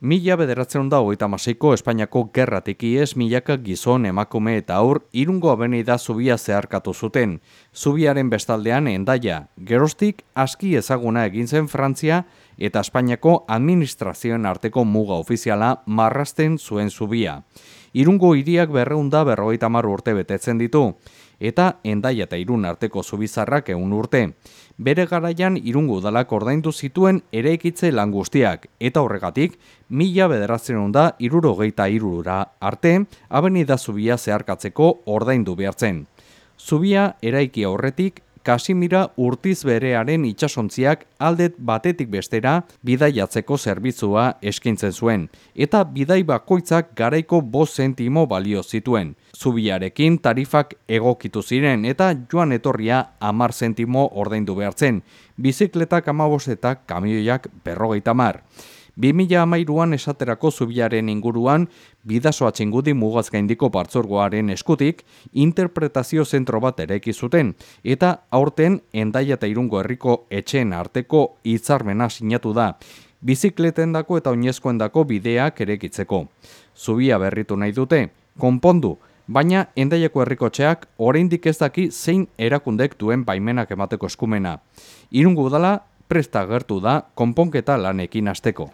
Mila bederatzen da hogeita maseiko Espainiako gerratiki ez milaka gizon emakume eta aur irungo abenida zubia zeharkatu zuten. Zubiaren bestaldean endaia, gerostik aski ezaguna egin zen Frantzia eta Espainiako administrazioen arteko muga ofiziala marrasten zuen zubia. Irungo hiriak berreunda berrogeita mar urte betetzen ditu, eta endaia eta irun arteko zubizarrak egun urte. Bere garaian irungo udalak ordaindu zituen ere ekitze lan guztiak, eta horregatik, mila bederatzen da iruro geita irurura arte, abenida zubia zeharkatzeko ordaindu behartzen. Zubia eraiki aurretik Kasimira urtiz berearen itxasontziak aldet batetik bestera bidaiatzeko zerbitzua eskintzen zuen, eta bidai bakoitzak garaiko bost zentimo balio zituen. Zubiarekin tarifak egokitu ziren eta joan etorria amar zentimo ordaindu behartzen, bizikletak amabosetak kamioiak berrogeita mar. 2000 amairuan esaterako zubiaren inguruan, bidasoa txingudi mugaz gaindiko partzorgoaren eskutik, interpretazio zentro bat ereki zuten, eta aurten endaia eta irungo herriko etxeen arteko hitzarmena sinatu da, bizikleten dako eta oinezkoen dako bideak erekitzeko. Zubia berritu nahi dute, konpondu, baina endaiako herrikotxeak oraindik ez daki zein erakundek duen baimenak emateko eskumena. Irungo udala presta gertu da konponketa lanekin asteko.